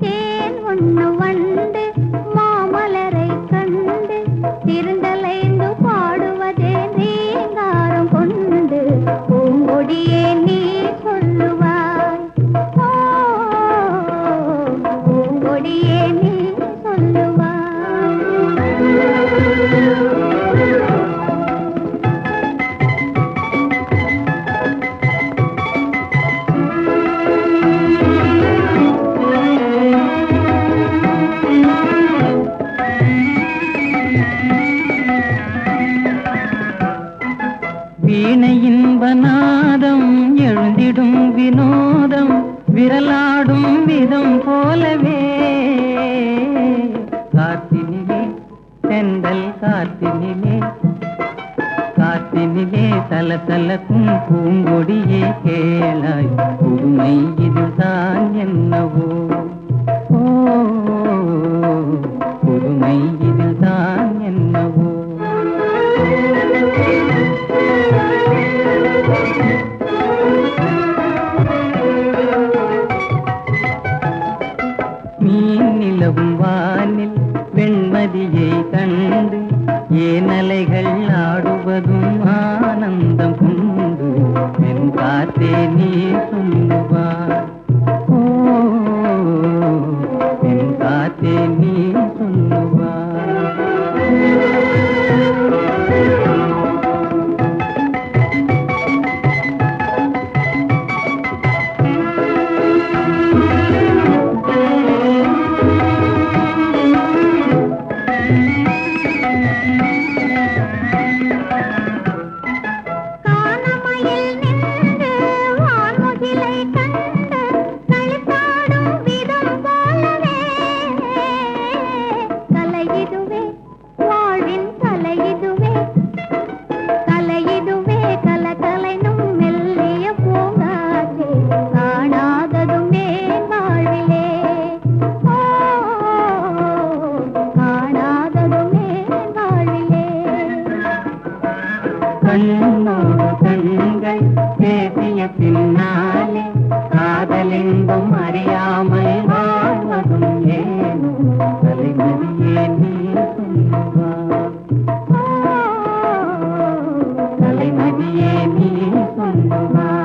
தேன் ஒன்று இன்பநாதம் எழுந்திடும் வினோதம் விரலாடும் விதம் போலவே. காத்தினிலே செந்தல் காத்தினிலே காத்தினிலே தல தலக்கும் பூங்கொடியே கேளாய். புதுமை இதுதான் என்னவோ. வானில் வெண்மதியை கண்டு ஏனலைகள் ஆடுவதும் ஆனந்தம் உண்டு. என் காத்தே கலையிதுவே வாழ்வின் கலையிதுவே கலையிதுவே கலகலைனும் மெல்லிய பூங்காற்றே. காணாததுமே வாழ்விலே. காணாததுமே வாழ்விலே. கண்ணோடு ये भी सुन लो